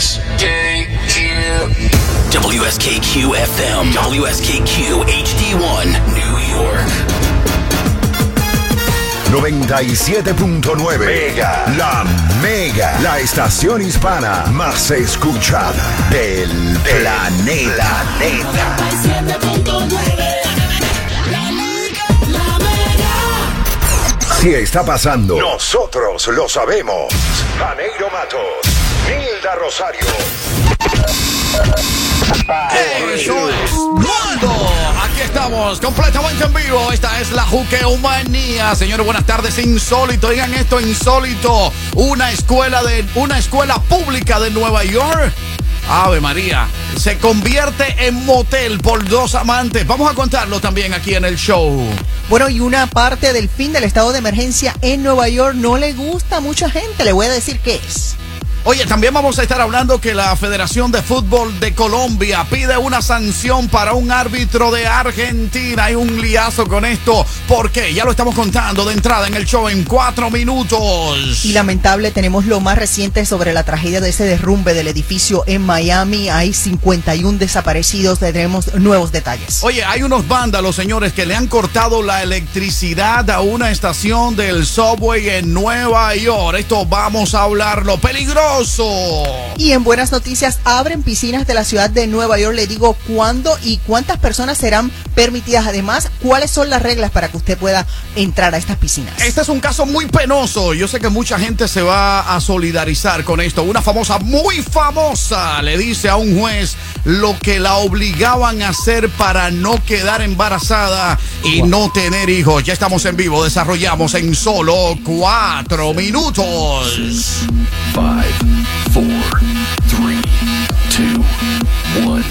WSKQ. WSKQ FM. WSKQ HD1. New York. 97.9 Mega. La Mega. La estación hispana más escuchada del planeta. Si está pasando, nosotros lo sabemos. Janeiro Matos, Milda Rosario. Eso es Mundo. Aquí estamos, completamente en vivo. Esta es la Juqueumanía. Señores, buenas tardes. Insólito. Oigan esto, insólito. Una escuela de una escuela pública de Nueva York. Ave María, se convierte en motel por dos amantes. Vamos a contarlo también aquí en el show. Bueno, y una parte del fin del estado de emergencia en Nueva York no le gusta a mucha gente. Le voy a decir qué es. Oye, también vamos a estar hablando que la Federación de Fútbol de Colombia pide una sanción para un árbitro de Argentina. Hay un liazo con esto. ¿Por qué? Ya lo estamos contando de entrada en el show en cuatro minutos. Y lamentable, tenemos lo más reciente sobre la tragedia de ese derrumbe del edificio en Miami. Hay 51 desaparecidos. Tenemos nuevos detalles. Oye, hay unos vándalos, señores, que le han cortado la electricidad a una estación del subway en Nueva York. Esto vamos a hablarlo. Peligroso. Y en buenas noticias, abren piscinas de la ciudad de Nueva York. Le digo cuándo y cuántas personas serán permitidas. Además, cuáles son las reglas para que usted pueda entrar a estas piscinas. Este es un caso muy penoso. Yo sé que mucha gente se va a solidarizar con esto. Una famosa, muy famosa, le dice a un juez lo que la obligaban a hacer para no quedar embarazada y no tener hijos. Ya estamos en vivo, desarrollamos en solo cuatro minutos. Five, four, three, two, one.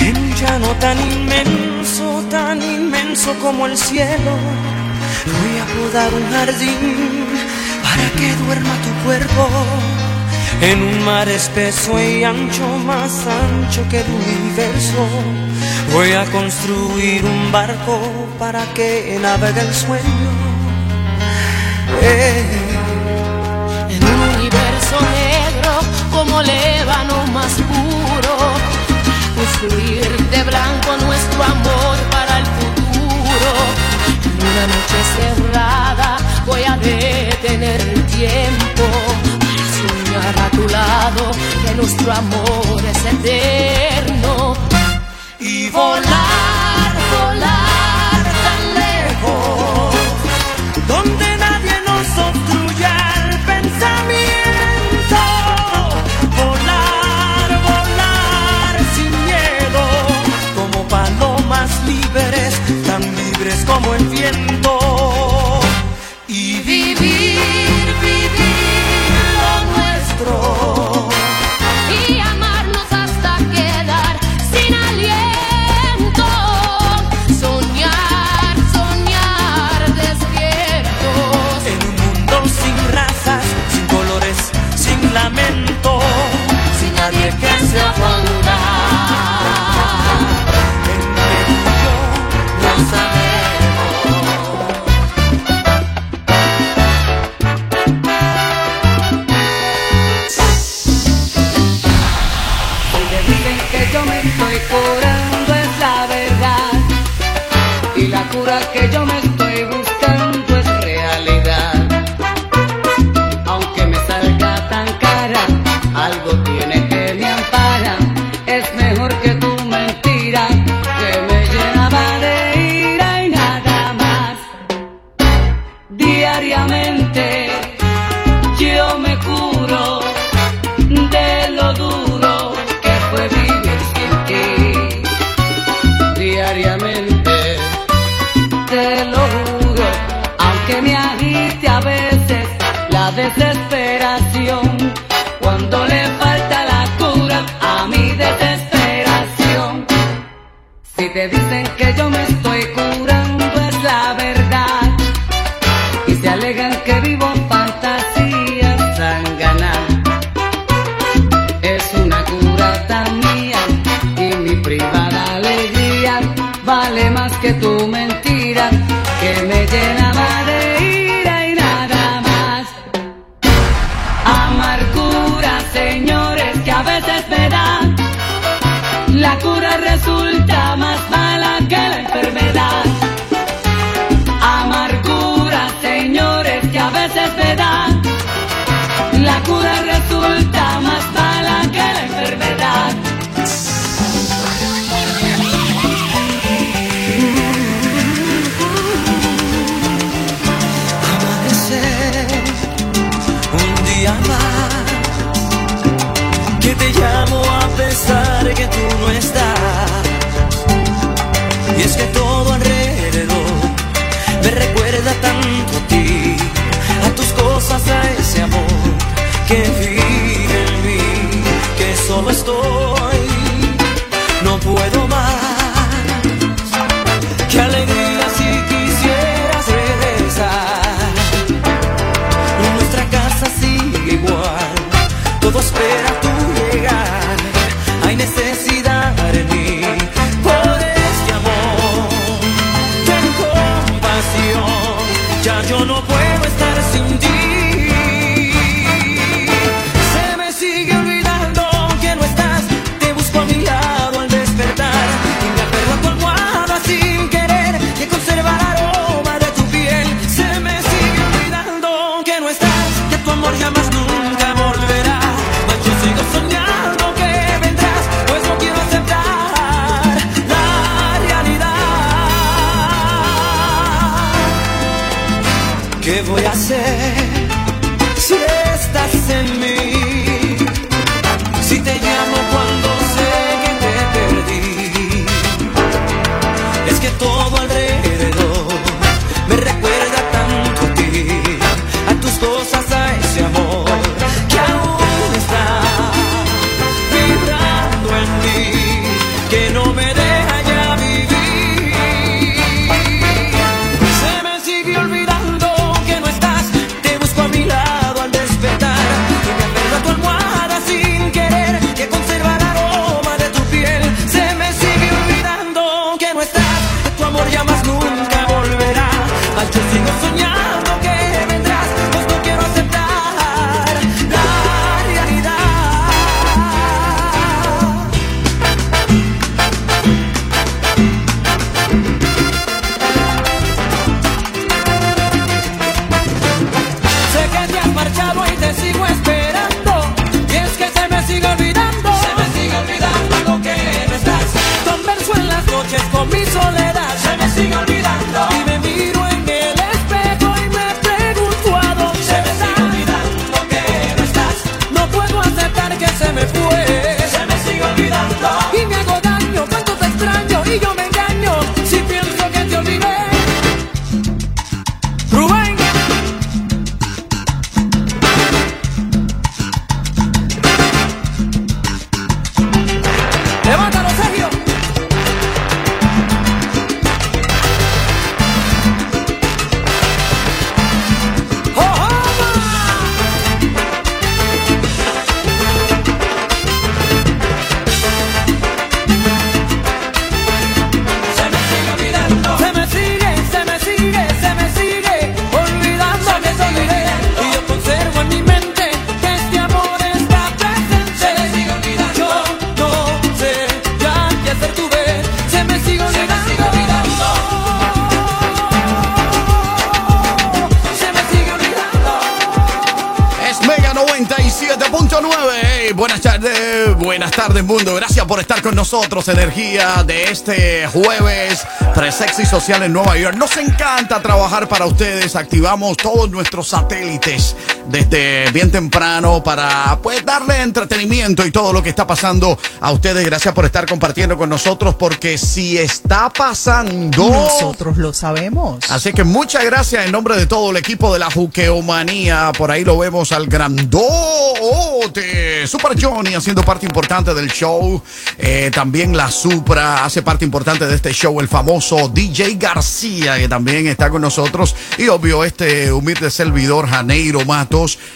En llano tan inmenso, tan inmenso como el cielo, voy a podar un jardín para que duerma tu cuerpo. En un mar espeso y ancho, más ancho que el universo, voy a construir un barco para que navegue el sueño. Eh. En un universo negro como lébano más puro, construir de blanco nuestro amor para el futuro. En una noche cerrada tiempo para soñar a tu lado que nuestro amor es eterno y volar, volar tan lejos. donde nadie nos obstruya el pensamiento. Volar, volar sin miedo, como palomas libres, tan libres como el viento. not one. diariamente. Te lo juro, aunque me agite a veces la desesperación, cuando le falta la cura a mi desesperación. Si te dicen que yo me más mala que la enfermedad. Amargura, señores, que a veces me da. La cura resulta más mala que la enfermedad. Amanecer un día más que te llamo a pesar que tú no estás nosotros. Energía de este jueves, Presexy Social en Nueva York. Nos encanta trabajar para ustedes. Activamos todos nuestros satélites desde bien temprano para pues darle entretenimiento y todo lo que está pasando a ustedes. Gracias por estar compartiendo con nosotros porque si está pasando... Nosotros lo sabemos. Así que muchas gracias en nombre de todo el equipo de la Juqueomanía. Por ahí lo vemos al grandote Super Johnny haciendo parte importante del show. Eh, también la Supra hace parte importante de este show. El famoso DJ García que también está con nosotros. Y obvio este humilde servidor Janeiro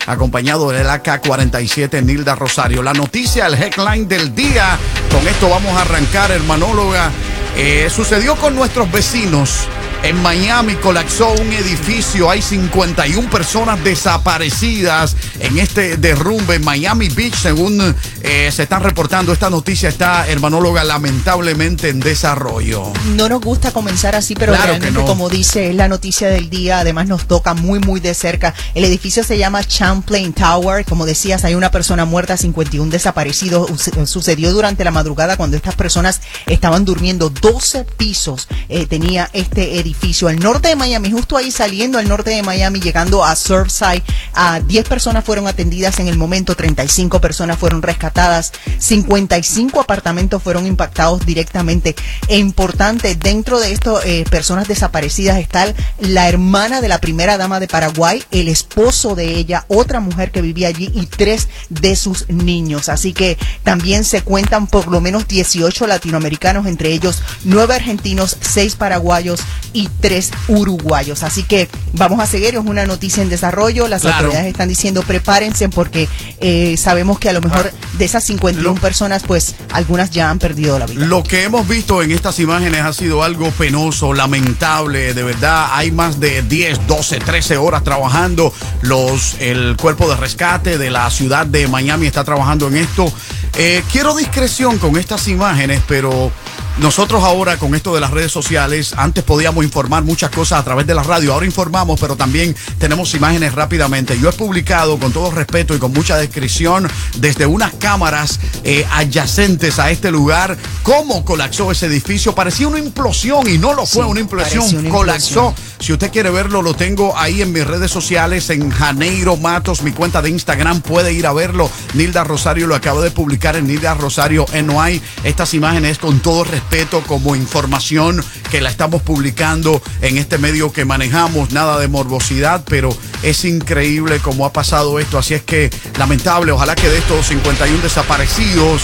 Acompañado del AK-47 Nilda Rosario. La noticia, el headline del día. Con esto vamos a arrancar, hermanóloga. Eh, sucedió con nuestros vecinos. En Miami colapsó un edificio. Hay 51 personas desaparecidas en este derrumbe en Miami Beach, según eh, se están reportando. Esta noticia está, hermanóloga, lamentablemente en desarrollo. No nos gusta comenzar así, pero Claro realmente, no. como dice, es la noticia del día. Además, nos toca muy, muy de cerca. El edificio se llama Champlain Tower. Como decías, hay una persona muerta, 51 desaparecidos. Us- Sucedió durante la madrugada cuando estas personas estaban durmiendo. 12 pisos eh, tenía este edificio al norte de Miami, justo ahí saliendo al norte de Miami, llegando a Surfside. A 10 personas fueron atendidas en el momento, 35 personas fueron rescatadas, 55 apartamentos fueron impactados directamente. E importante, dentro de estas personas desaparecidas está la hermana de la primera dama de Paraguay, el esposo de ella, otra mujer que vivía allí y tres de sus niños. Así que también se cuentan por lo menos 18 latinoamericanos, entre ellos 9 argentinos, 6 paraguayos y 3 uruguayos. Así que vamos a seguir, es una noticia en desarrollo. Las Claro. autoridades están diciendo prepárense porque eh, sabemos que a lo mejor de esas 51 personas, pues algunas ya han perdido la vida. Lo que hemos visto en estas imágenes ha sido algo penoso, lamentable, de verdad. Hay más de 10, 12, 13 horas trabajando. Los, el cuerpo de rescate de la ciudad de Miami está trabajando en esto. Eh, quiero discreción con estas imágenes, pero nosotros ahora con esto de las redes sociales, antes podíamos informar muchas cosas a través de la radio, ahora informamos, pero también tenemos imágenes rápidamente. Yo he publicado con todo respeto y con mucha descripción desde unas cámaras eh, adyacentes a este lugar cómo colapsó ese edificio. Parecía una implosión y no lo fue Sí, una implosión, una colapsó. implosión. Si usted quiere verlo, lo tengo ahí en mis redes sociales, en Janeiro Matos, mi cuenta de Instagram, puede ir a verlo. Nilda Rosario lo acabo de publicar en Nilda Rosario NY. Estas imágenes con todo respeto como información que la estamos publicando en este medio que manejamos, nada de morbosidad, pero es increíble cómo ha pasado esto. Así es que lamentable, ojalá que de estos 51 desaparecidos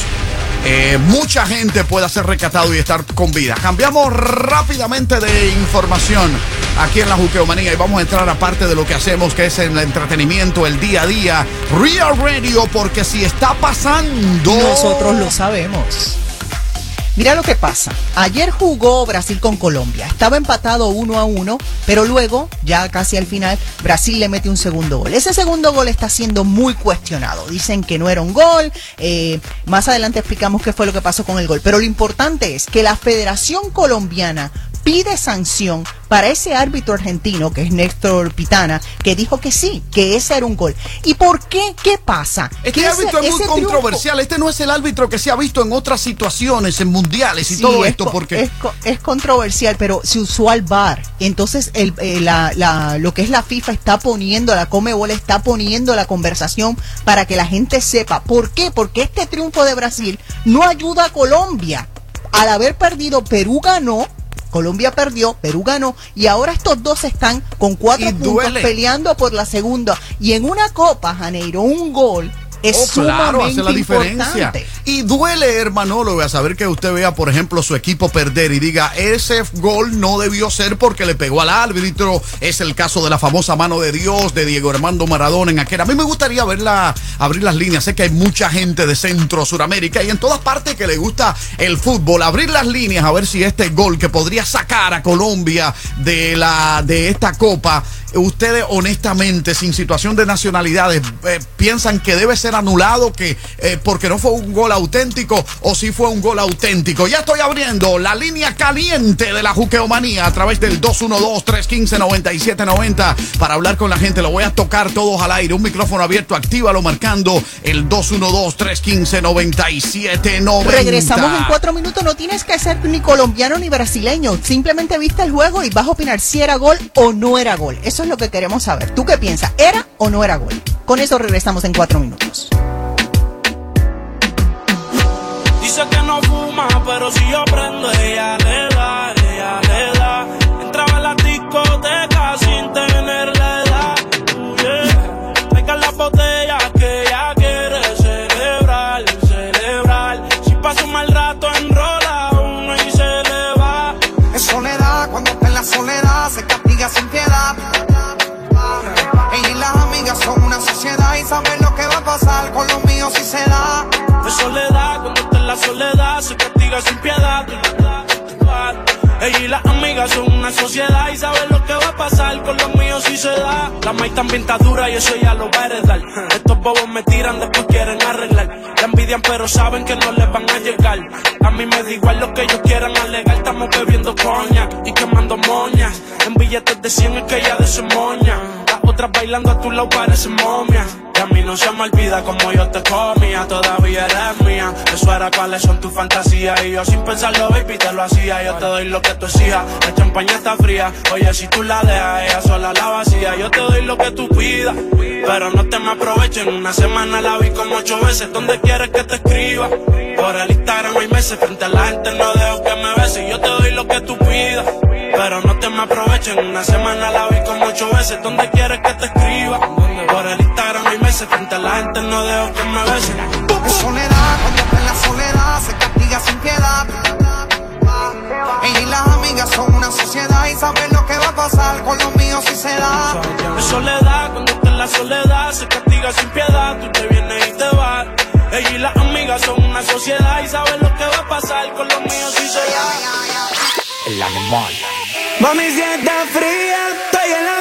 eh, mucha gente pueda ser recatado y estar con vida. Cambiamos rápidamente de información aquí en la Juqueomanía y vamos a entrar a parte de lo que hacemos, que es el entretenimiento, el día a día. Real Radio, porque si está pasando. Nosotros lo sabemos. Mira lo que pasa. Ayer jugó Brasil con Colombia. Estaba empatado uno a uno, pero luego, ya casi al final, Brasil le mete un segundo gol. Ese segundo gol está siendo muy cuestionado. Dicen que no era un gol. eh, más adelante explicamos qué fue lo que pasó con el gol. Pero lo importante es que la Federación Colombiana pide sanción para ese árbitro argentino, que es Néstor Pitana, que dijo que sí, que ese era un gol. ¿Y por qué? ¿Qué pasa? Este ese- árbitro es muy triunfo- controversial. Este no es el árbitro que se ha visto en otras situaciones, en mundiales y Sí, todo es esto, porque. es, es controversial, pero se usó al VAR. Entonces, el, eh, la, la- lo que es la FIFA está poniendo, la Comebol está poniendo la conversación para que la gente sepa. ¿Por qué? Porque este triunfo de Brasil no ayuda a Colombia. Al haber perdido, Perú ganó. Colombia perdió, Perú ganó y ahora estos dos están con cuatro Y puntos duele. peleando por la segunda. Y en una copa, Janeiro, un gol es Oh, claro, hace la diferencia. importante. Y duele, hermanólogo, a saber que usted vea, por ejemplo, su equipo perder y diga, ese gol no debió ser porque le pegó al árbitro. Es el caso de la famosa mano de Dios de Diego Armando Maradona en aquel. A mí me gustaría verla, abrir las líneas. Sé que hay mucha gente de Centro, Suramérica y en todas partes que le gusta el fútbol. Abrir las líneas a ver si este gol que podría sacar a Colombia de, la, de esta copa ustedes honestamente, sin situación de nacionalidades, eh, piensan que debe ser anulado que eh, porque no fue un gol auténtico o si fue un gol auténtico. Ya estoy abriendo la línea caliente de la juqueomanía a través del 212-315-9790 para hablar con la gente. Lo voy a tocar todos al aire. Un micrófono abierto, actívalo marcando el 212-315-9790. Regresamos en cuatro minutos. No tienes que ser ni colombiano ni brasileño. Simplemente viste el juego y vas a opinar si era gol o no era gol. Eso es lo que queremos saber. ¿Tú qué piensas? ¿Era o no era gol? Con eso regresamos en cuatro minutos. Dice que no fuma, pero si yo prendo, ella le soledad, cuando está en la soledad, se castiga sin piedad. Ella y las amigas son una sociedad y saben lo que va a pasar con los míos si se da. La maíz también está dura y eso ya lo va a heredar. Estos bobos me tiran, después quieren arreglar. La envidian, pero saben que no les van a llegar. A mí me da igual lo que ellos quieran alegar. Estamos bebiendo coña y quemando moñas. En billetes de 100 es que ella de su moña. Otras bailando a tu lado parecen momias. Y a mí no se me olvida como yo te comía, todavía eres mía. Eso era cuáles son tus fantasías. Y yo sin pensarlo, baby, te lo hacía. Yo te doy lo que tú exijas. La champaña está fría. Oye, si tú la dejas, ella sola la vacía. Yo te doy lo que tú pidas. Pero no te me aproveches. En una semana la vi como ocho veces. ¿Dónde quieres que te escriba? Por el Instagram hay meses. Frente a la gente no dejo que me beses. Yo te doy lo que tú pidas. Pero no te me aproveches. En una semana la vi como ocho veces. ¿Dónde quieres que te escriba? Por el Instagram hay meses. Frente a la gente no dejo que me besen. En soledad, cuando está en la soledad, se castiga sin piedad. Ella y las amigas son una sociedad y saben lo que va a pasar con los míos si se da. De soledad, cuando está en la soledad, se castiga sin piedad. Tú te vienes y te vas. Ella y las amigas son una sociedad y saben lo que va a pasar con los míos si se da. El animal. Mami, si está fría, estoy en la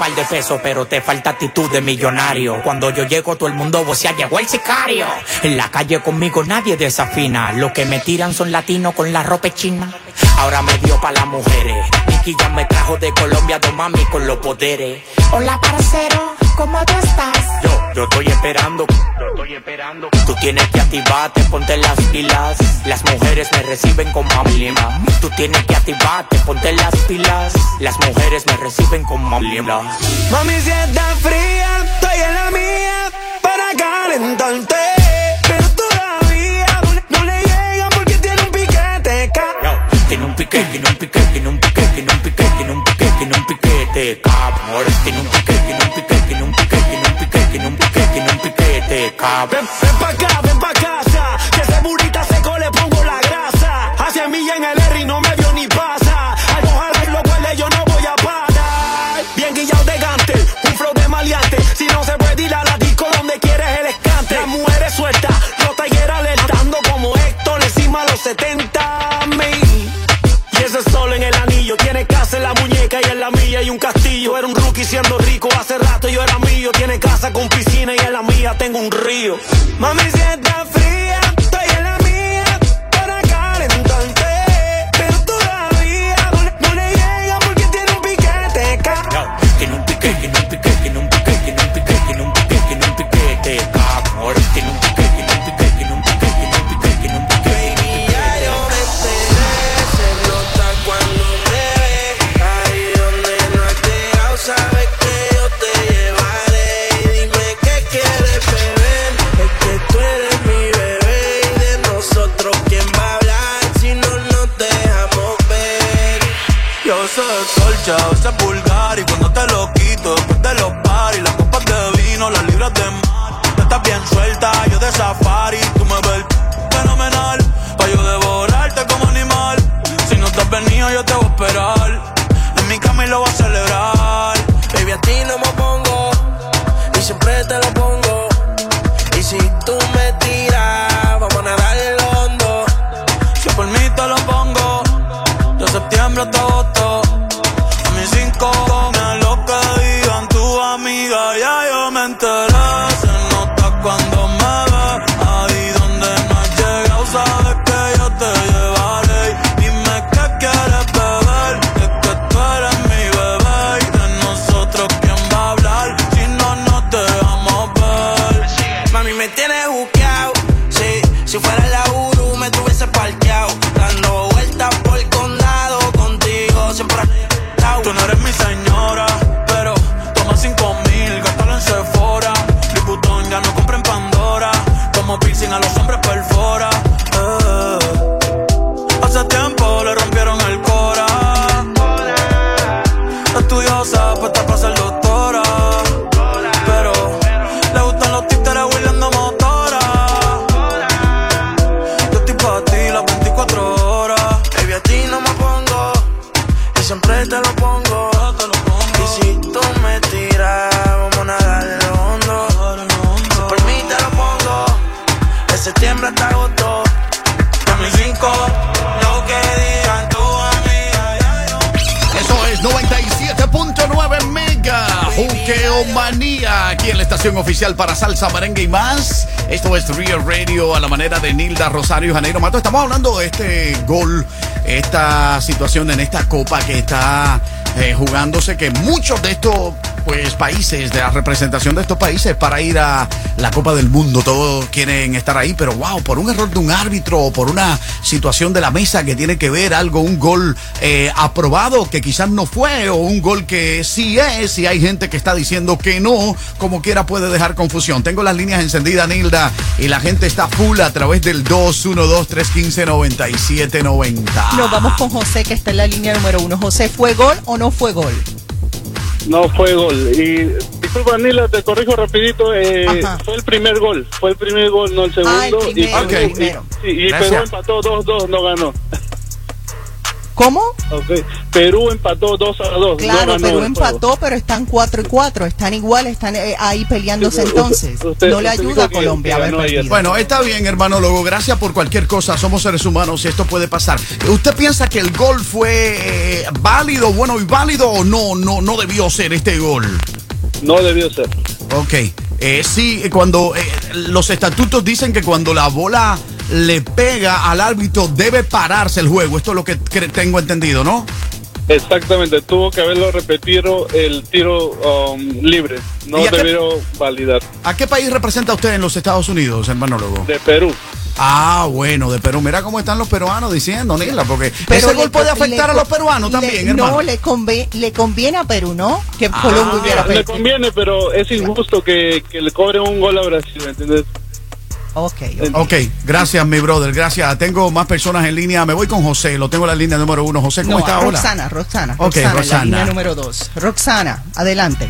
par de pesos, pero te falta actitud de millonario. Cuando yo llego, todo el mundo vocea, llegó el sicario. En la calle conmigo nadie desafina. Lo que me tiran son latinos con la ropa china. Ahora me dio pa' las mujeres. Nicky ya me trajo de Colombia, dos mami con los poderes. Hola, parcero, ¿cómo tú estás? Yo, yo estoy esperando. Estoy esperando. Tú tienes que activarte, ponte las pilas. Las mujeres me reciben con mamlima. Tú tienes que activarte, ponte las pilas. Las mujeres me reciben con mamlima. Mami, si está fría, estoy en la mía para calentarte. Pero todavía no le llega porque tiene un piquete. tiene un piquete, tiene un piquete, tiene un piquete, tiene un piquete, tiene un piquete, tiene un piquete, cabrón. Tiene un piquete, tiene un piquete, tiene un piquete, tiene un piquete, Ven, ven pa' acá, ven pa' casa. Que ese burrita seco le pongo la grasa. Hace milla en el R y no me vio ni pasa. Al mojar los huele yo no voy a parar. Bien guillado de gante, un flow de maleante. Si no se puede ir a la disco donde quieres el escante. Las mujeres sueltas, los talleres alertando como Héctor encima de los 70 mil. Y ese sol en el anillo tiene casa en la muñeca y en la mía y un castillo. Era un rookie siendo rico hace rato yo era mío. Tiene casa con Mommy's. Para salsa, merengue y más. Esto es Real Radio a la manera de Nilda Rosario Janeiro Mato. Estamos hablando de este gol Esta situación en esta copa que está eh, jugándose Que muchos de estos pues países, de la representación de estos países Para ir a la Copa del Mundo Todos quieren estar ahí Pero wow, por un error de un árbitro O por una situación de la mesa que tiene que ver algo Un gol eh, aprobado que quizás no fue o un gol que sí es y hay gente que está diciendo que no, como quiera puede dejar confusión. Tengo las líneas encendidas, Nilda, y la gente está full a través del 212-315-9790. Nos vamos con José, que está en la línea número uno. José, ¿fue gol o no fue gol? No fue gol. Y disculpa, Nila, te corrijo rapidito. eh, fue el primer gol. Fue el primer gol, no el segundo. Ah, el primero, y, el primero. Perú empató 2-2, no ganó. ¿Cómo? Perú empató 2 a 2. Claro, no Perú empató, pero están 4 y 4. Están igual, están eh, ahí peleándose Sí, entonces. usted- usted- no le ayuda a Colombia que haber. Bueno, está bien, hermano Logo. Gracias por cualquier cosa. Somos seres humanos y esto puede pasar. ¿Usted piensa que el gol fue eh, válido, bueno y válido o no, no, no debió ser este gol? No debió ser. Ok. Eh, sí, cuando eh, los estatutos dicen que cuando la bola le pega al árbitro debe pararse el juego. Esto es lo que tengo entendido, ¿no? Exactamente, tuvo que haberlo repetido el tiro um, libre. No ¿Y a qué- debieron validar. ¿A qué país representa usted en los Estados Unidos, hermano Logo? De Perú. Ah, bueno, de Perú. Mira cómo están los peruanos diciendo, Nila, porque Pero ese le gol puede afectar le a los peruanos le- también, hermano. No, le, conve- le conviene a Perú, ¿no? Que Ah. Colombia hubiera Le conviene, pero es injusto que, que le cobren un gol a Brasil, ¿entiendes? Ok, Ok, gracias, mi brother, gracias. Tengo más personas en línea. Me voy con José, lo tengo en la línea número uno. José, ¿cómo No, está? Hola. Roxana, Roxana. Ok, Roxana, Roxana. La línea número dos. Roxana, adelante.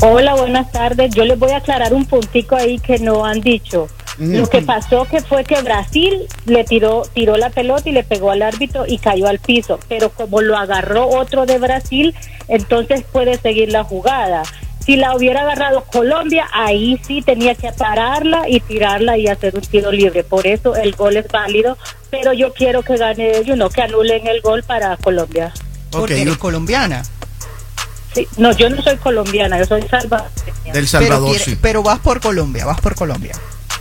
Hola, buenas tardes. Yo les voy a aclarar un puntico ahí que no han dicho. Lo que pasó que fue que Brasil le tiró tiró la pelota y le pegó al árbitro y cayó al piso, pero como lo agarró otro de Brasil, entonces puede seguir la jugada. Si la hubiera agarrado Colombia, ahí sí tenía que pararla y tirarla y hacer un tiro libre. Por eso el gol es válido, pero yo quiero que gane ellos, no que anulen el gol para Colombia. Porque eres colombiana. Sí, no, yo no soy colombiana, yo soy salvadoreña. Del Salvador, pero, sí. pero vas por Colombia, vas por Colombia.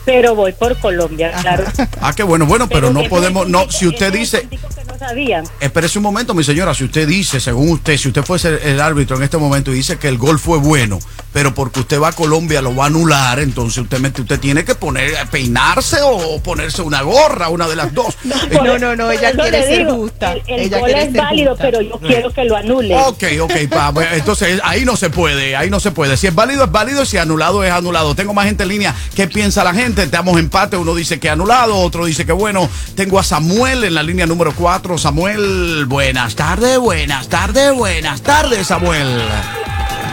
Pero voy por Colombia, claro. Ah, qué bueno, bueno, pero, no podemos, no, si usted dice, no sabían. espérese un momento, mi señora, si usted dice, según usted, si usted fuese el, árbitro en este momento y dice que el gol fue bueno, pero porque usted va a Colombia lo va a anular, entonces usted, usted tiene que poner, peinarse o ponerse una gorra, una de las dos. No, no, no, ella quiere le ser digo, justa. El, el Ella gol es válido, justa. pero yo quiero que lo anule. Ok, ok, pa, entonces ahí no se puede, ahí no se puede. Si es válido, es válido, si anulado, es anulado. Tengo más gente en línea. ¿Qué piensa la gente? Estamos empate, uno dice que anulado, otro dice que bueno. Tengo a Samuel en la línea número 4. Samuel, buenas tardes, buenas tardes, buenas tardes, Samuel.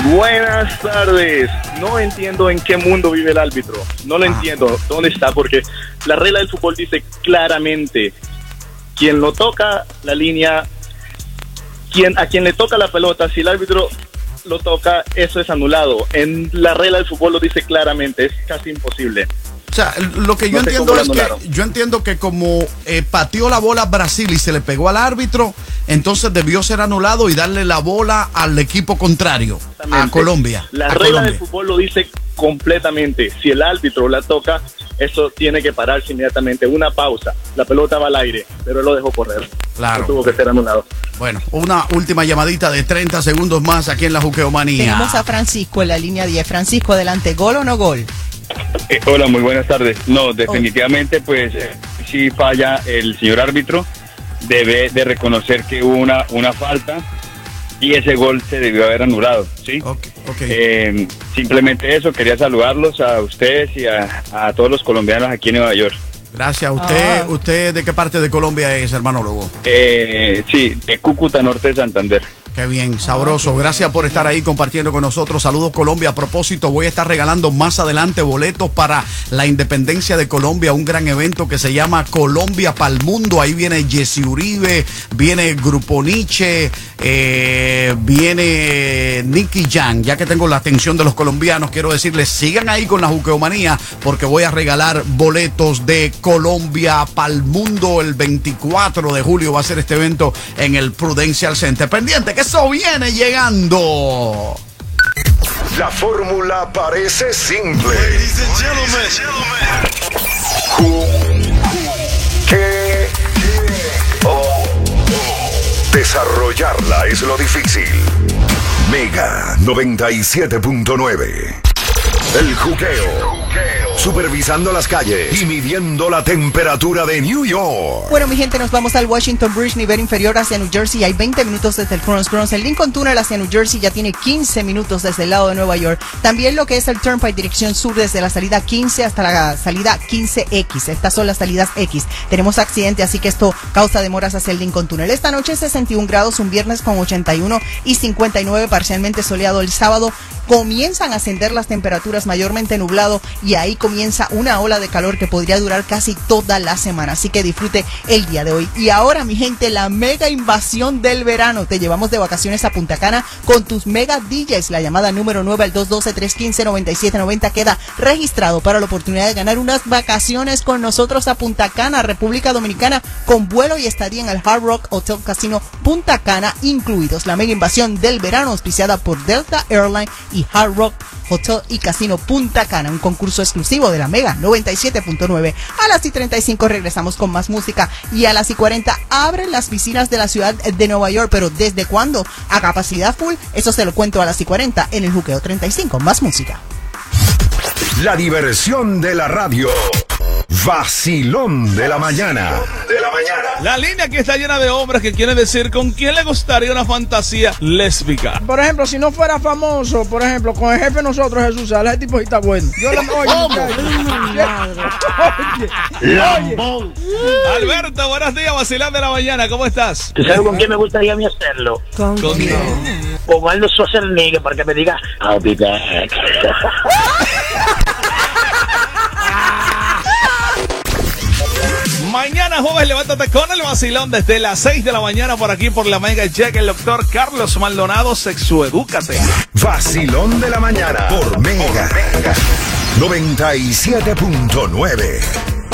Buenas tardes. No entiendo en qué mundo vive el árbitro. No lo entiendo. ¿Dónde está? Porque la regla del fútbol dice claramente, quien lo toca la línea, quien a quien le toca la pelota, si el árbitro lo toca, eso es anulado. En la regla del fútbol lo dice claramente, es casi imposible. O sea, lo que yo No sé entiendo es que yo entiendo que como eh, pateó la bola Brasil y se le pegó al árbitro, entonces debió ser anulado y darle la bola al equipo contrario, a. Colombia. La a regla Colombia. del fútbol lo dice completamente. Si el árbitro la toca, eso tiene que pararse inmediatamente. Una pausa. La pelota va al aire, pero él lo dejó correr. Claro. No tuvo que ser anulado. Bueno, una última llamadita de 30 segundos más aquí en la Juqueomanía. Tenemos a Francisco en la línea 10. Francisco, adelante, ¿gol o no gol? Eh, hola, muy buenas tardes. No, definitivamente, pues, eh, si falla el señor árbitro, debe de reconocer que hubo una, una falta y ese gol se debió haber anulado, ¿sí? Eh, simplemente eso, quería saludarlos a ustedes y a, a todos los colombianos aquí en Nueva York. Gracias. ¿Usted, Ah. ¿Usted de qué parte de Colombia es, hermano Lobo? Eh, sí, de Cúcuta, norte de Santander. Qué bien, sabroso. Gracias por estar ahí compartiendo con nosotros. Saludos Colombia. A propósito, voy a estar regalando más adelante boletos para la independencia de Colombia, un gran evento que se llama Colombia para el Mundo. Ahí viene Jesse Uribe, viene Grupo Nietzsche, eh, viene Nicky Jan. Ya que tengo la atención de los colombianos, quiero decirles, sigan ahí con la juqueomanía porque voy a regalar boletos de Colombia para el Mundo el 24 de julio. Va a ser este evento en el Prudential Center. Pendiente, que eso viene llegando. La fórmula parece simple. Que desarrollarla es lo difícil. Mega 97.9. El juqueo. Supervisando las calles y midiendo la temperatura de New York. Bueno, mi gente, nos vamos al Washington Bridge, nivel inferior hacia New Jersey. Hay 20 minutos desde el Cross Cross. El Lincoln Tunnel hacia New Jersey ya tiene 15 minutos desde el lado de Nueva York. También lo que es el Turnpike dirección sur desde la salida 15 hasta la salida 15X. Estas son las salidas X. Tenemos accidente, así que esto causa demoras hacia el Lincoln Tunnel. Esta noche 61 grados, un viernes con 81 y 59 parcialmente soleado. El sábado comienzan a ascender las temperaturas mayormente nublado y ahí comienza una ola de calor que podría durar casi toda la semana. Así que disfrute el día de hoy. Y ahora, mi gente, la mega invasión del verano. Te llevamos de vacaciones a Punta Cana con tus mega DJs. La llamada número 9 al 212-315-9790 queda registrado para la oportunidad de ganar unas vacaciones con nosotros a Punta Cana, República Dominicana, con vuelo y estadía en el Hard Rock Hotel Casino Punta Cana incluidos. La mega invasión del verano auspiciada por Delta Airline y Hard Rock Hotel y Casino Punta Cana, un concurso exclusivo de la Mega 97.9. A las y 35 regresamos con más música y a las y 40 abren las piscinas de la ciudad de Nueva York, pero ¿desde cuándo? A capacidad full, eso se lo cuento a las y 40 en el Juqueo 35. Más música. La diversión de la radio. Vacilón de la mañana. De la mañana. La línea aquí está llena de hombres que quieren decir con quién le gustaría una fantasía lésbica. Por ejemplo, si no fuera famoso, por ejemplo, con el jefe de nosotros, Jesús Sala, ese tipo está bueno. Yo le oye, oye, oye. Alberto, buenos días, vacilán de la mañana, ¿cómo estás? ¿Tú sabes con quién me gustaría a mí hacerlo? ¿Con quién? Con Arnold Schwarzenegger para que me diga I'll be back. Mañana jueves levántate con el vacilón desde las 6 de la mañana por aquí por la Mega Jack, el doctor Carlos Maldonado, sexuedúcate. Vacilón de la mañana por Mega 97.9.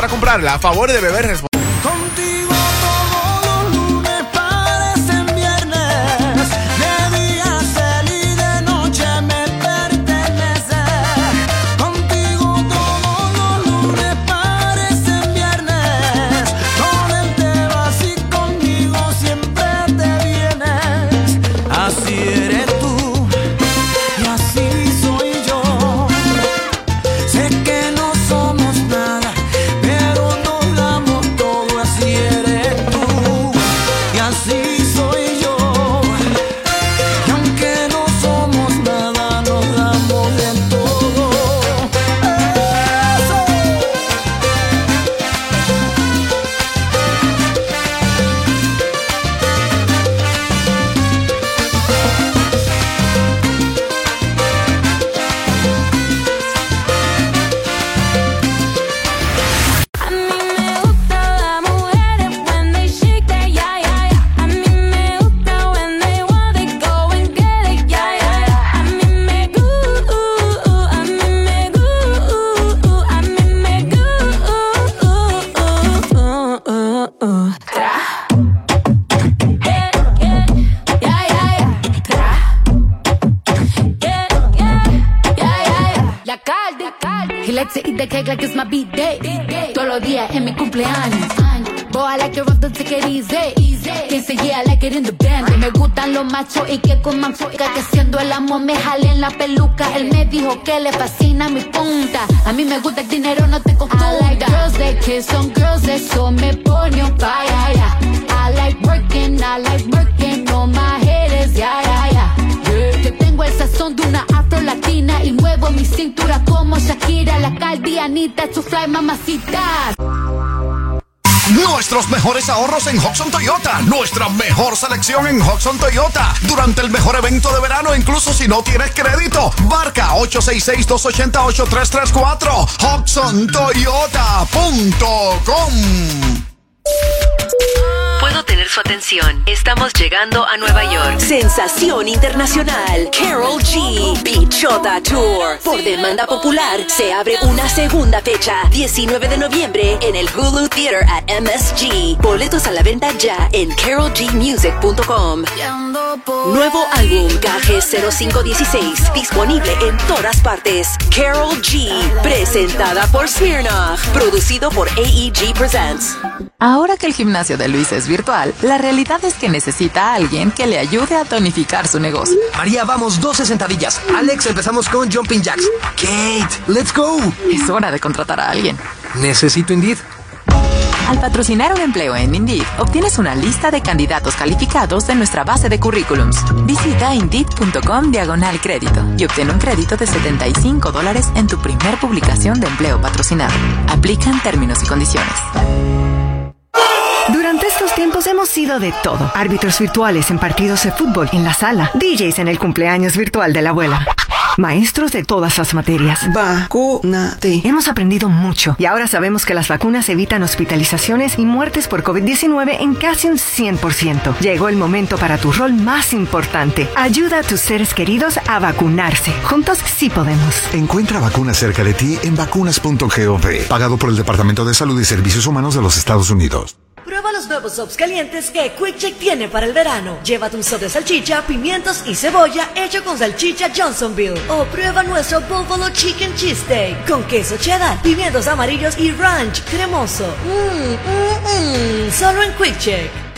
comprarla. A favor de beber responsable. Dijo que le fascina mi punta. A mí me gusta el dinero, no te confunda. I like girls that kiss on girls, eso me pone on fire. yeah. I like working, I like working on my haters, yeah, yeah, yeah. Yeah. Yo tengo el sazón de una afro latina y muevo mi cintura como Shakira, la caldianita, su fly mamacita. Nuestros mejores ahorros en Hudson Toyota. Nuestra mejor selección en Hudson Toyota. Durante el mejor evento de verano, incluso si no tienes crédito. Marca 866-280-8334. HudsonToyota.com. Su atención. Estamos llegando a Nueva York. Sensación internacional. Carol G. Bichota Tour. Por demanda popular, se abre una segunda fecha. 19 de noviembre en el Hulu Theater at MSG. Boletos a la venta ya en carolgmusic.com. Nuevo álbum Gaje 0516. Disponible en todas partes. Carol G. Presentada por Smirnoff. Producido por AEG Presents. Ahora que el gimnasio de Luis es virtual, la realidad es que necesita a alguien que le ayude a tonificar su negocio. María, vamos, 12 sentadillas. Alex, empezamos con Jumping Jacks. Kate, let's go. Es hora de contratar a alguien. Necesito Indeed. Al patrocinar un empleo en Indeed, obtienes una lista de candidatos calificados de nuestra base de currículums. Visita Indeed.com diagonal crédito y obtén un crédito de 75 dólares en tu primer publicación de empleo patrocinado. Aplican términos y condiciones. Estos tiempos hemos sido de todo. Árbitros virtuales en partidos de fútbol en la sala. DJs en el cumpleaños virtual de la abuela. Maestros de todas las materias. Vacúnate. Hemos aprendido mucho y ahora sabemos que las vacunas evitan hospitalizaciones y muertes por COVID-19 en casi un 100%. Llegó el momento para tu rol más importante. Ayuda a tus seres queridos a vacunarse. Juntos sí podemos. Encuentra vacunas cerca de ti en vacunas.gov, pagado por el Departamento de Salud y Servicios Humanos de los Estados Unidos. Prueba los nuevos sops calientes que Quick Check tiene para el verano. Llévate un sop de salchicha, pimientos y cebolla hecho con salchicha Johnsonville. O prueba nuestro Buffalo Chicken Cheesesteak con queso cheddar, pimientos amarillos y ranch cremoso. Mmm, mmm, mmm. Solo en Quick Check.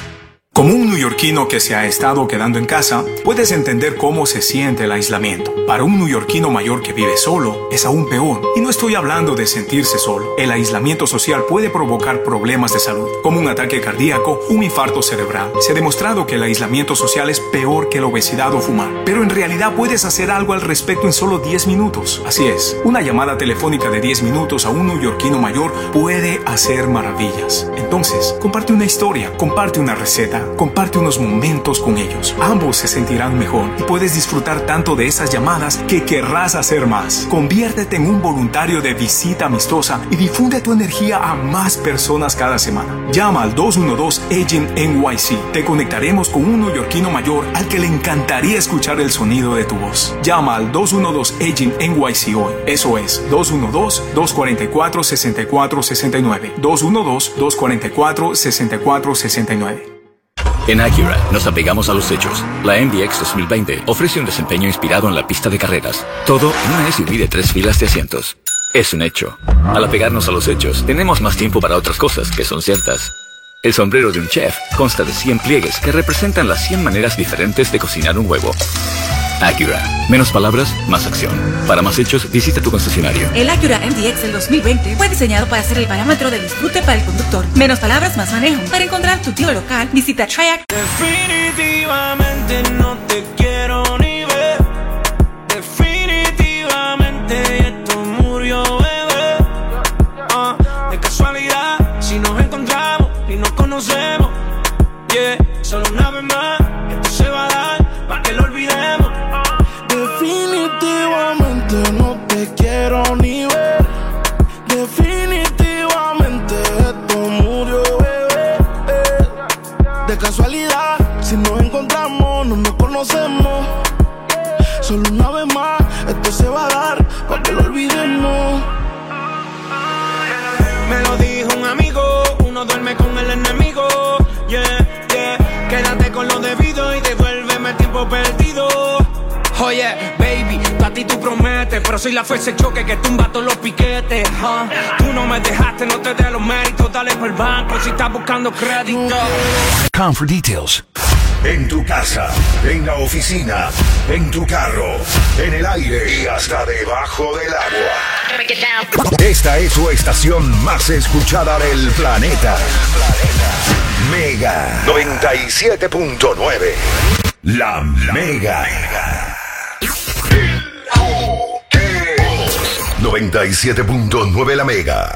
Como un neoyorquino que se ha estado quedando en casa, puedes entender cómo se siente el aislamiento. Para un neoyorquino mayor que vive solo, es aún peor. Y no estoy hablando de sentirse solo. El aislamiento social puede provocar problemas de salud, como un ataque cardíaco, un infarto cerebral. Se ha demostrado que el aislamiento social es peor que la obesidad o fumar. Pero en realidad puedes hacer algo al respecto en solo 10 minutos. Así es, una llamada telefónica de 10 minutos a un neoyorquino mayor puede hacer maravillas. Entonces, comparte una historia, comparte una receta, comparte unos momentos con ellos. Ambos se sentirán mejor y puedes disfrutar tanto de esas llamadas que querrás hacer más. Conviértete en un voluntario de visita amistosa y difunde tu energía a más personas cada semana. Llama al 212 Agent NYC. Te conectaremos con un neoyorquino mayor al que le encantaría escuchar el sonido de tu voz. Llama al 212 Agent NYC hoy. Eso es 212-244-6469. 212-244-6469. En Acura nos apegamos a los hechos. La MDX 2020 ofrece un desempeño inspirado en la pista de carreras. Todo en una SUV de tres filas de asientos. Es un hecho. Al apegarnos a los hechos, tenemos más tiempo para otras cosas que son ciertas. El sombrero de un chef consta de 100 pliegues que representan las 100 maneras diferentes de cocinar un huevo. Acura. Menos palabras, más acción. Para más hechos, visita tu concesionario. El Acura MDX del 2020 fue diseñado para ser el parámetro de disfrute para el conductor. Menos palabras, más manejo. Para encontrar tu tío local, visita Triac. Definitivamente no te quiero Oye, baby, para ti tú prometes, pero soy la fuerza choque que tumba todos los piquetes. Tú no me dejaste, no te dé los méritos, dale por el banco si estás buscando crédito. Come for details. En tu casa, en la oficina, en tu carro, en el aire y hasta debajo del agua. Esta es su estación más escuchada del planeta. Mega 97.9. La Mega. 97.9 La Mega.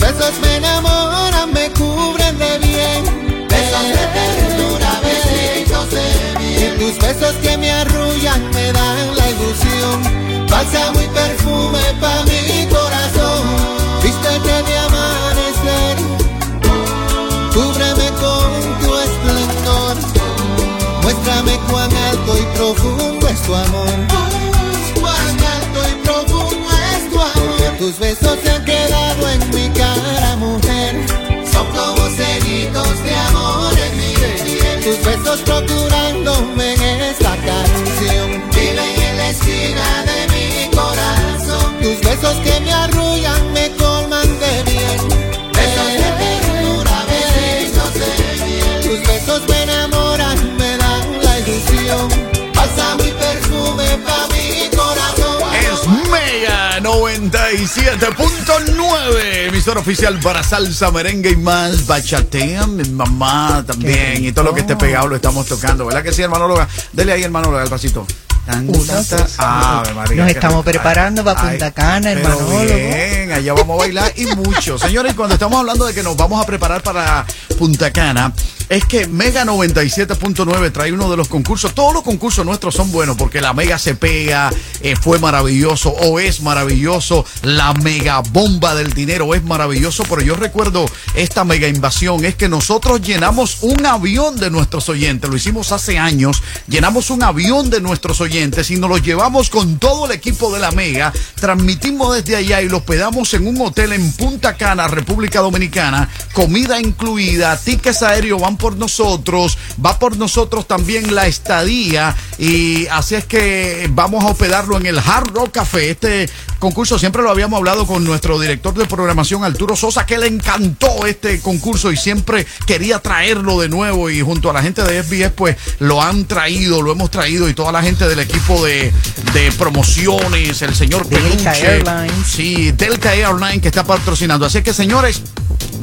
Besos me enamoran, me cubren de bien. Besos de ternura, besitos de bien. Tus besos que me arrullan, me dan la ilusión. Pasa muy perfume pa' mi corazón. Vístete de amanecer, cúbreme con tu esplendor. Muéstrame cuán alto y profundo es tu amor. tus besos se han quedado en mí son como ceguitos de amor en. Tus besos procurándome en esta canción. Viven en la esquina de mi corazón. Tus besos que me arruinan. 97.9, emisora oficial para salsa, merengue y más. Bachatea, mi mamá también. Y todo lo que esté pegado lo estamos tocando. ¿Verdad que sí, hermanóloga? Dele ahí, hermanóloga, el pasito. María, Nos estamos preparando para Punta Cana, hermanólogo. Bien, allá vamos a bailar y mucho. Señores, cuando estamos hablando de que nos vamos a preparar para Punta Cana, es que Mega 97.9 trae uno de los concursos. Todos los concursos nuestros son buenos porque la Mega se pega, eh, fue maravilloso o es maravilloso. La Mega Bomba del Dinero es maravilloso. Pero yo recuerdo esta Mega Invasión, es que nosotros llenamos un avión de nuestros oyentes. Lo hicimos hace años. Llenamos un avión de nuestros oyentes y nos los llevamos con todo el equipo de la Mega. Transmitimos desde allá y los hospedamos en un hotel en Punta Cana, República Dominicana. Comida incluida, tickets aéreos van por nosotros, va por nosotros también la estadía. Y así es que vamos a hospedarlo en el Hard Rock Café. Este concurso siempre lo habíamos hablado con nuestro director de programación, Arturo Sosa, que le encantó este concurso y siempre quería traerlo de nuevo. Y junto a la gente de SBS, pues lo han traído, lo hemos traído y toda la gente del equipo de, de promociones, el señor Delta Peluche. Airlines. Sí, Delta Airlines que está patrocinando. Así que, señores,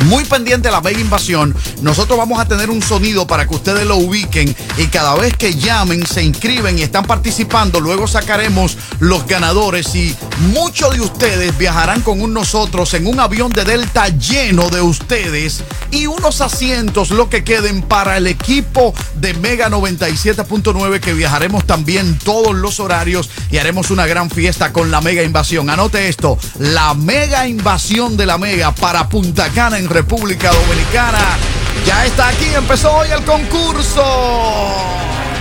muy pendiente de la mega invasión. Nosotros vamos a tener un sonido para que ustedes lo ubiquen y cada vez que llamen, se inscriben y están participando, luego sacaremos los ganadores y muchos de ustedes viajarán con nosotros en un avión de Delta lleno de ustedes y unos asientos lo que queden para el equipo de Mega 97.9 que viajaremos también todos los horarios y haremos una gran fiesta con la Mega Invasión. Anote esto, la Mega Invasión de la Mega para Punta Cana en República Dominicana. Ya está aquí, empezó hoy el concurso.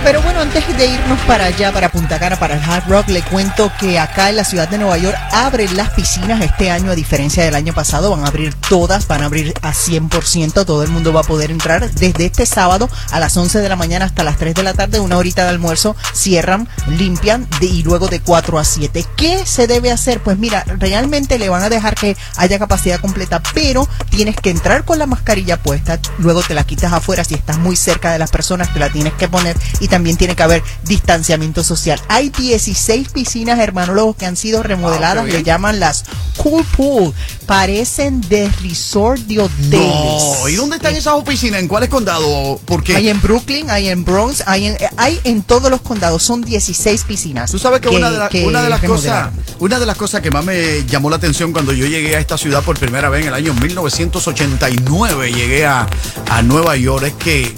Pero bueno, antes de irnos para allá, para Punta Cana, para el Hard Rock, le cuento que acá en la ciudad de Nueva York abren las piscinas este año, a diferencia del año pasado. Van a abrir todas, van a abrir a 100%. Todo el mundo va a poder entrar desde este sábado a las 11 de la mañana hasta las 3 de la tarde, una horita de almuerzo. Cierran, limpian de- y luego de 4 a 7. ¿Qué se debe hacer? Pues mira, realmente le van a dejar que haya capacidad completa, pero tienes que entrar con la mascarilla puesta, luego te la quitas afuera. Si estás muy cerca de las personas, te la tienes que poner y también tiene que haber distanciamiento social. Hay 16 piscinas hermanólogos que han sido remodeladas, le llaman las Cool Pool. Parecen de resort de hoteles. No, ¿y dónde están esas oficinas? ¿En cuáles condados? Porque Hay en Brooklyn, hay en Bronx, hay en, hay en todos los condados. Son 16 piscinas. Tú sabes que, una, de la- que una de las cosas, una de las cosas que más me llamó la atención cuando yo llegué a esta ciudad por primera vez en el año 1989, llegué a, a Nueva York, es que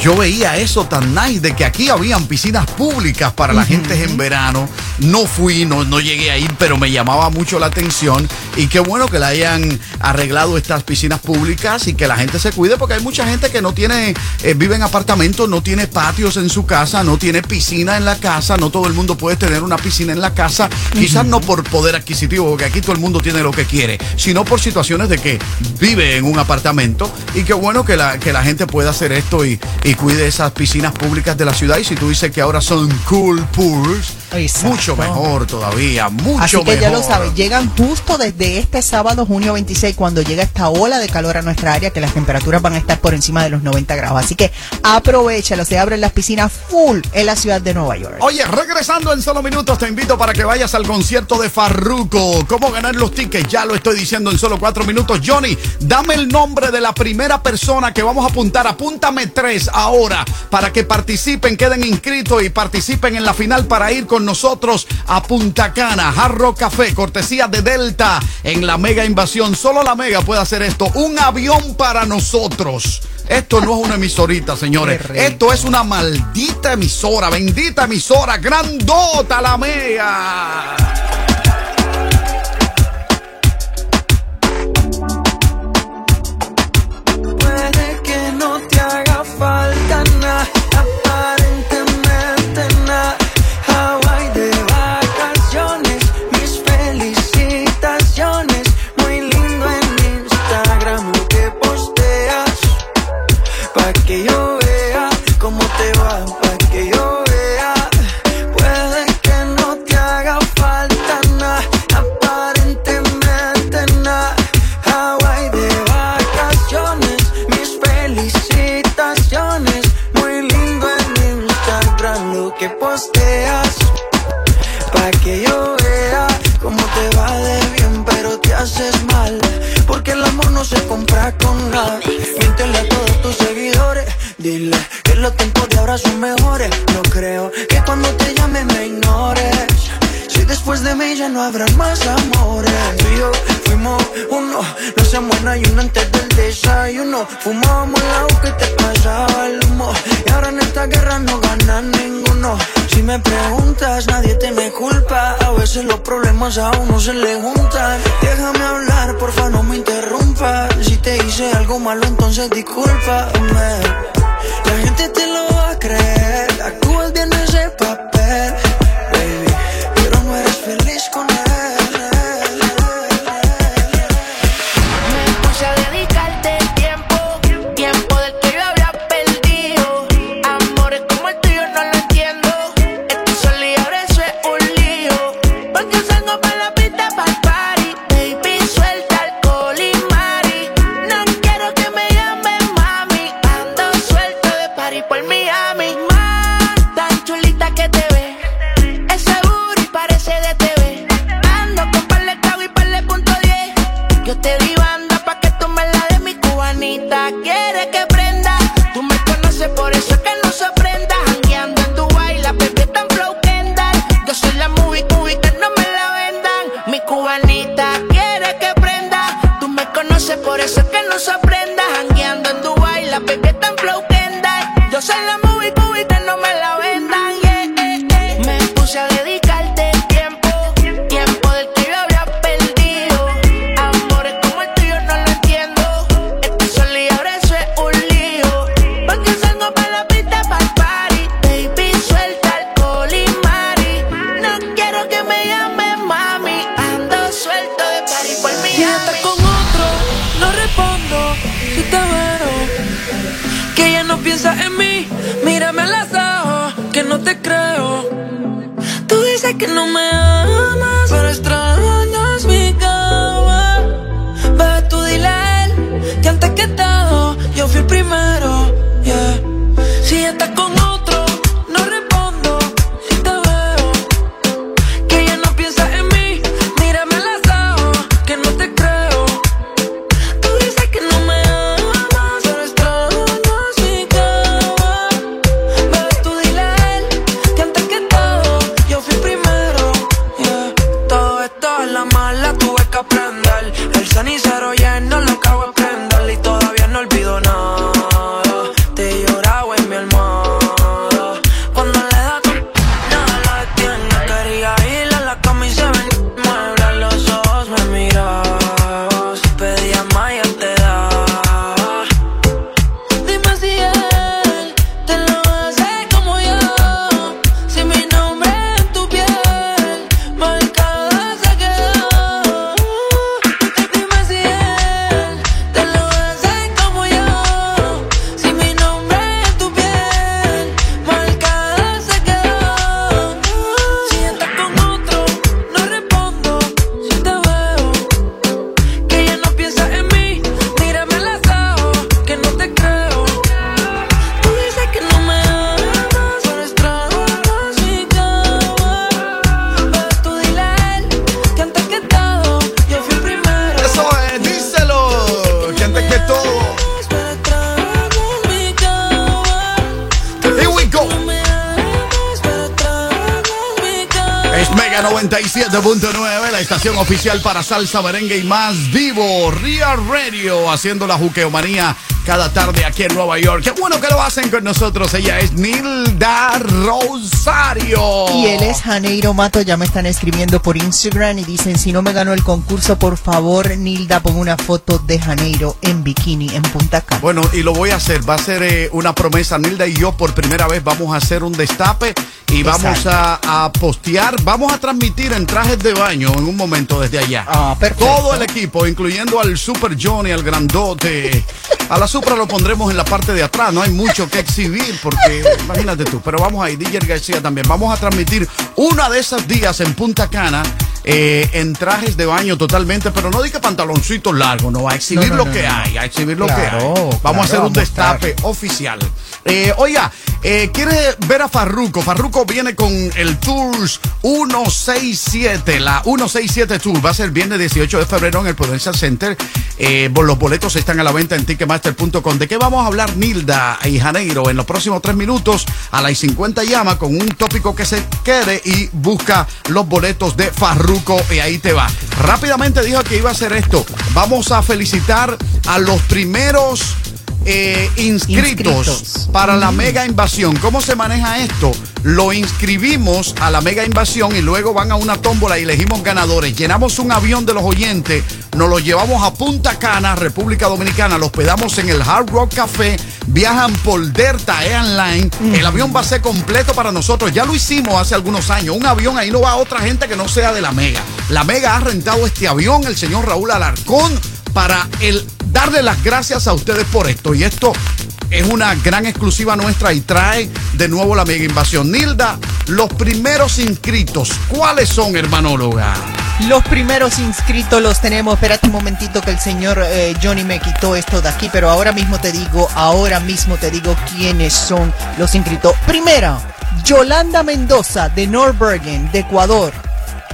yo veía eso tan nice de que aquí habían piscinas públicas para la gente en verano. No fui, no, no llegué ahí, pero me llamaba mucho la atención. Y qué bueno que la hayan arreglado estas piscinas públicas y que la gente se cuide, porque hay mucha gente que no tiene, eh, vive en apartamentos, no tiene patios en su casa, no tiene piscina en la casa, no todo el mundo puede tener una piscina en la casa, quizás no por poder adquisitivo, porque aquí todo el mundo tiene lo que quiere, sino por situaciones de que vive en un apartamento y qué bueno que la, que la gente pueda hacer esto y, y cuide esas piscinas públicas de la ciudad. Y si tú dices que ahora son cool pools, mucho mejor todavía, mucho Así que mejor. ya lo sabes, llegan justo desde este sábado, junio 26, cuando llega esta ola de calor a nuestra área, que las temperaturas van a estar por encima de los 90 grados. Así que aprovechalo, se abren las piscinas full en la ciudad de Nueva York. Oye, regresando en solo minutos, te invito para que vayas al concierto de Farruko. ¿Cómo ganar los tickets? Ya lo estoy diciendo en solo cuatro minutos. Johnny, dame el nombre de la primera persona que vamos a apuntar. Apúntame tres ahora para que participen, queden inscritos y participen en la final para ir con nosotros a Punta Cana, Jarro Café, cortesía de Delta en la mega invasión. Solo la mega puede hacer esto. Un avión para nosotros. Esto no es una emisorita, señores. Esto es una maldita emisora, bendita emisora, grandota la mega. Problemas a uno se le juntan. Déjame hablar, porfa, no me interrumpas. Si te hice algo malo, entonces discúlpame. La gente te lo va a creer. Para salsa, merengue y más vivo. Real Radio haciendo la juqueomanía cada tarde aquí en Nueva York. Qué bueno que lo hacen con nosotros. Ella es Nilda Rosario. Y él es Janeiro Mato, ya me están escribiendo por Instagram y dicen, si no me ganó el concurso, por favor, Nilda, pon una foto de Janeiro en bikini en Punta Cana. Bueno, y lo voy a hacer. Va a ser eh, una promesa. Nilda y yo por primera vez vamos a hacer un destape y vamos a, a postear, vamos a transmitir en trajes de baño en un momento desde allá. Ah, perfecto. Todo el equipo, incluyendo al Super Johnny, al grandote. A la Supra lo pondremos en la parte de atrás. No hay mucho que exhibir porque, imagínate tú. Pero vamos ahí, DJ García también. Vamos a transmitir una de esas días en Punta Cana. Eh, en trajes de baño totalmente, pero no diga pantaloncitos largos, no, a exhibir No, no, lo no, que hay, a exhibir lo que hay. Vamos claro, a hacer un destape oficial. Eh, oiga, eh, ¿quiere ver a Farruko? Farruko viene con el Tours 167, la 167 Tour. Va a ser viernes 18 de febrero en el Prudential Center. Eh, los boletos están a la venta en ticketmaster.com. ¿De qué vamos a hablar Nilda y Janeiro en los próximos tres minutos? A las 50 llama con un tópico que se quede y busca los boletos de Farruco y ahí te va. Rápidamente dijo que iba a hacer esto. Vamos a felicitar a los primeros eh, inscritos, para la mega invasión. ¿Cómo se maneja esto? Lo inscribimos a la mega invasión y luego van a una tómbola y elegimos ganadores. Llenamos un avión de los oyentes, nos lo llevamos a Punta Cana, República Dominicana, los hospedamos en el Hard Rock Café, viajan por Delta Airline. El avión va a ser completo para nosotros. Ya lo hicimos hace algunos años. Un avión ahí no va otra gente que no sea de la mega. La mega ha rentado este avión, el señor Raúl Alarcón, para el darle las gracias a ustedes por esto. Y esto es una gran exclusiva nuestra y trae de nuevo la mega invasión. Nilda, los primeros inscritos, ¿cuáles son, hermanóloga? Los primeros inscritos los tenemos. Espérate un momentito que el señor eh, Johnny me quitó esto de aquí, pero ahora mismo te digo, ahora mismo te digo quiénes son los inscritos. Primera, Yolanda Mendoza de Norbergen, de Ecuador.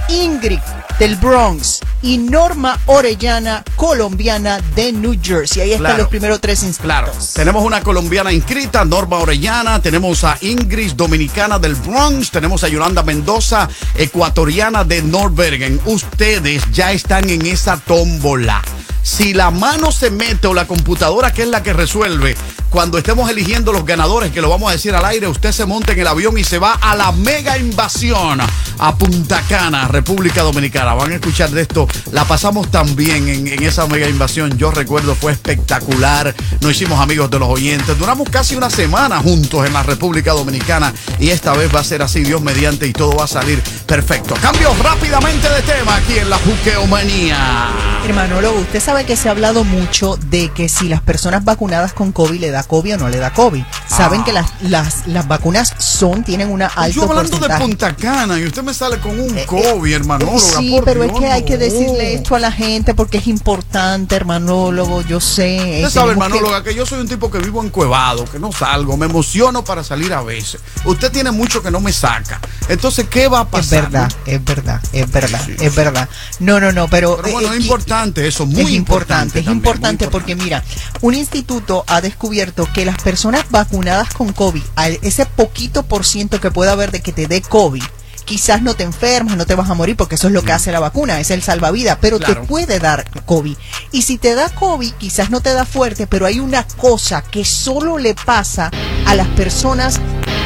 Ingrid del Bronx y Norma Orellana, colombiana de New Jersey. Ahí están Claro. los primeros tres inscritos. Claro, tenemos una colombiana inscrita, Norma Orellana, tenemos a Ingrid, dominicana del Bronx, tenemos a Yolanda Mendoza, ecuatoriana de Norbergen. Ustedes ya están en esa tómbola. Si la mano se mete o la computadora que es la que resuelve, cuando estemos eligiendo los ganadores, que lo vamos a decir al aire, usted se monta en el avión y se va a la mega invasión a Punta Cana, República Dominicana. Van a escuchar de esto. La pasamos tan bien en, esa mega invasión. Yo recuerdo, fue espectacular. Nos hicimos amigos de los oyentes. Duramos casi una semana juntos en la República Dominicana y esta vez va a ser así, Dios mediante, y todo va a salir perfecto. Cambio rápidamente de tema aquí en la Juqueomanía. Hermanólogo, usted sabe que se ha hablado mucho de que si las personas vacunadas con COVID le da COVID o no le da COVID. Saben Ah. que las, las, las vacunas son, tienen una alto Yo hablando de. Punta Cana y usted me sale con un COVID, hermanóloga. Sí, pero es que hay que decirle esto a la gente porque es importante, hermanólogo. Yo sé. eh, Usted sabe, que- hermanóloga, que... yo soy un tipo que vivo encuevado, que no salgo, me emociono para salir a veces. Usted tiene mucho que no me saca. Entonces, ¿qué va a Es pasar? verdad, es verdad, es verdad, es verdad. No, no, no, pero, Pero bueno, eh, es importante eso, muy es importante, importante es también, importante porque mira, un instituto ha descubierto que las personas vacunadas con COVID, a ese poquito por ciento que puede haber de que te dé COVID, quizás no te enfermas, no te vas a morir porque eso es lo que hace la vacuna, es el salvavidas, pero Claro. te puede dar COVID. Y si te da COVID, quizás no te da fuerte, pero hay una cosa que solo le pasa a las personas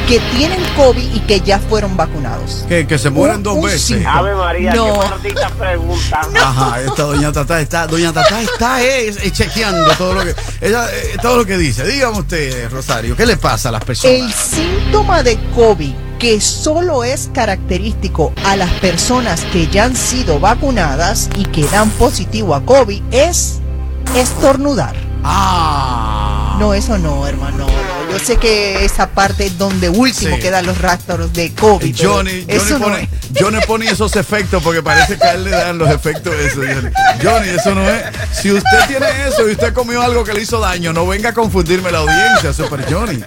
que tienen COVID y que ya fueron vacunados. Que, que se mueren Un- dos un veces. Ave María, No. qué maldita pregunta. Ajá, esta doña Tata está, doña Tata está eh, eh, chequeando todo lo que ella, eh, todo lo que dice. Dígame usted, Rosario, ¿qué le pasa a las personas? El síntoma de COVID que solo es característico a las personas que ya han sido vacunadas y que dan positivo a COVID es estornudar. Ah. No, eso no, hermano. Yo sé que esa parte es donde último Sí. quedan los rastros de COVID. pero Johnny, eso Johnny, no pone, es. Johnny pone esos efectos porque parece que a él le dan los efectos de eso. Johnny. Johnny, eso no es. Si usted tiene eso y usted comió algo que le hizo daño, no venga a confundirme la audiencia, Super Johnny.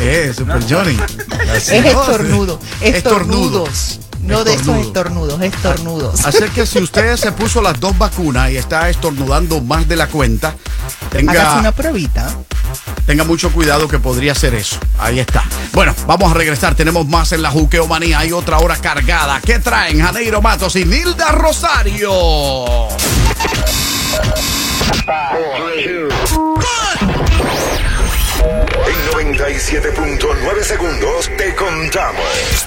Eh, Super Johnny. Así Es no, estornudo. Estornudo. Estornudos. No de esos Estornudo. estornudos, estornudos. Así que si usted se puso las dos vacunas y está estornudando más de la cuenta, Hágase tenga, una pruebita. tenga mucho cuidado que podría ser eso. Ahí está. Bueno, vamos a regresar. Tenemos más en la Juqueomanía. Hay otra hora cargada. ¿Qué traen Janeiro Matos y Nilda Rosario? En 97.9 segundos te contamos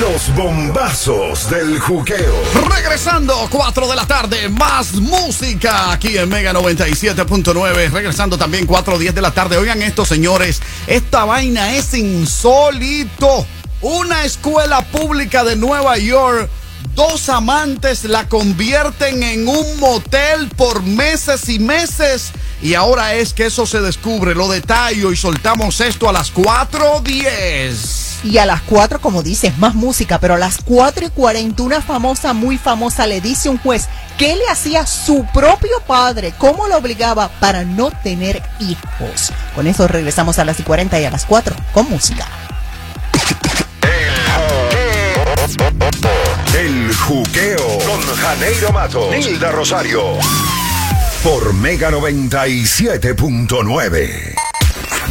los bombazos del juqueo. Regresando, 4 de la tarde, más música aquí en Mega 97.9. Regresando también 4 10 de la tarde. Oigan esto, señores. Esta vaina es insólito. Una escuela pública de Nueva York. Dos amantes la convierten en un motel por meses y meses. Y ahora es que eso se descubre. Lo detallo y soltamos esto a las 4.10. Y a las 4, como dices, más música, pero a las 4 y 40, una famosa, muy famosa, le dice un juez qué le hacía su propio padre, cómo lo obligaba para no tener hijos. Con eso regresamos a las y 40 y a las 4 con música. El juqueo con Janeiro Matos, Nilda Rosario. por Mega 97.9.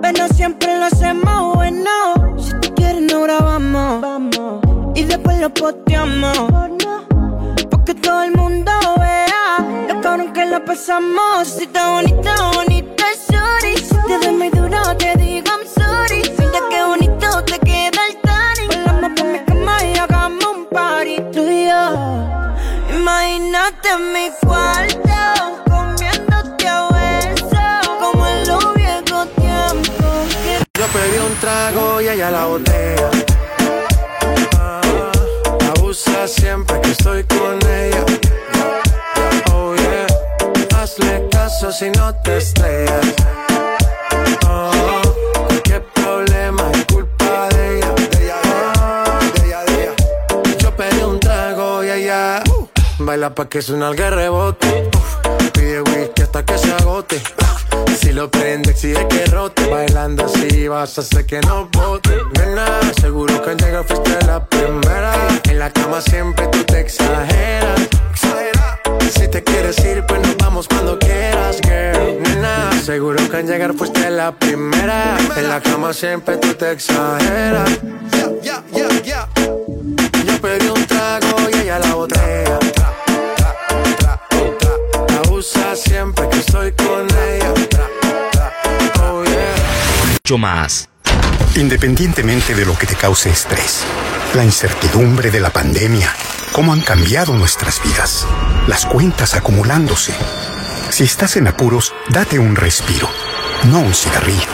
Pero siempre lo hacemos bueno. Quieres, no grabamos. Y después lo posteamos. Porque todo el mundo vea lo cabrón que lo pasamos. Si está bonita, bonita, sorry. Si te doy muy duro, te digo I'm sorry. Mira qué bonito te queda el tani. Volamos por mi cama y hagamos un party tú y yo. Imagínate mi cuarto Yo pedí un trago y ella la botella. Ah, abusa siempre que estoy con ella. Oh yeah, hazle caso si no te estrellas. Oh, qué problema es culpa de ella. De ah, ella. Yo pedí un trago y ella uh, baila pa' que suena el rebote. Pide whisky hasta que se agote. Si lo prende, exige que rote. Bailando así vas a hacer que no bote. Nena, seguro que al llegar fuiste la primera. En la cama siempre tú te exageras. Exagera. Si te quieres ir, pues nos vamos cuando quieras, girl. Nena, seguro que al llegar fuiste la primera. En la cama siempre tú te exageras. Yeah, yeah, yeah, yeah. Yo pedí un trago y ella la botella. Abusa siempre que estoy con más. Independientemente de lo que te cause estrés, la incertidumbre de la pandemia, cómo han cambiado nuestras vidas, las cuentas acumulándose. Si estás en apuros, date un respiro, no un cigarrillo.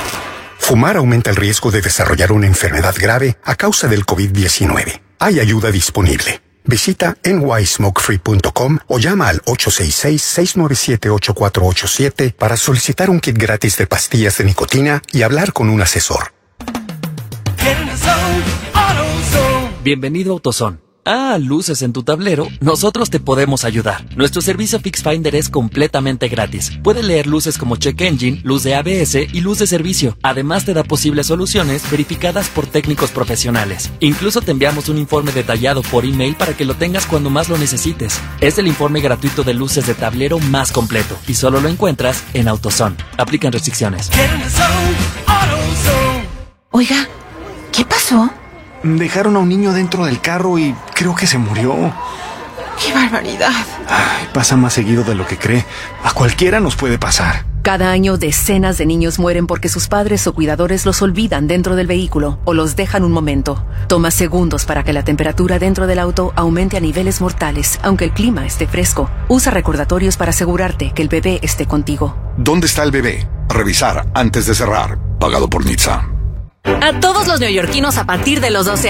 Fumar aumenta el riesgo de desarrollar una enfermedad grave a causa del COVID-19. Hay ayuda disponible. Visita nysmokefree.com o llama al 866-697-8487 para solicitar un kit gratis de pastillas de nicotina y hablar con un asesor. Bienvenido a AutoZone. Ah, luces en tu tablero, nosotros te podemos ayudar. Nuestro servicio FixFinder es completamente gratis. Puede leer luces como Check Engine, luz de ABS y luz de servicio. Además te da posibles soluciones verificadas por técnicos profesionales. Incluso te enviamos un informe detallado por email para que lo tengas cuando más lo necesites. Es el informe gratuito de luces de tablero más completo y solo lo encuentras en AutoZone. Aplican restricciones. Oiga, ¿qué pasó? Dejaron a un niño dentro del carro y creo que se murió. ¡Qué barbaridad! Ay, pasa más seguido de lo que cree. A cualquiera nos puede pasar. Cada año decenas de niños mueren porque sus padres o cuidadores los olvidan dentro del vehículo o los dejan un momento. Toma segundos para que la temperatura dentro del auto aumente a niveles mortales, aunque el clima esté fresco. Usa recordatorios para asegurarte que el bebé esté contigo. ¿Dónde está el bebé? Revisar antes de cerrar. Pagado por Nizza. A todos los neoyorquinos a partir de los 12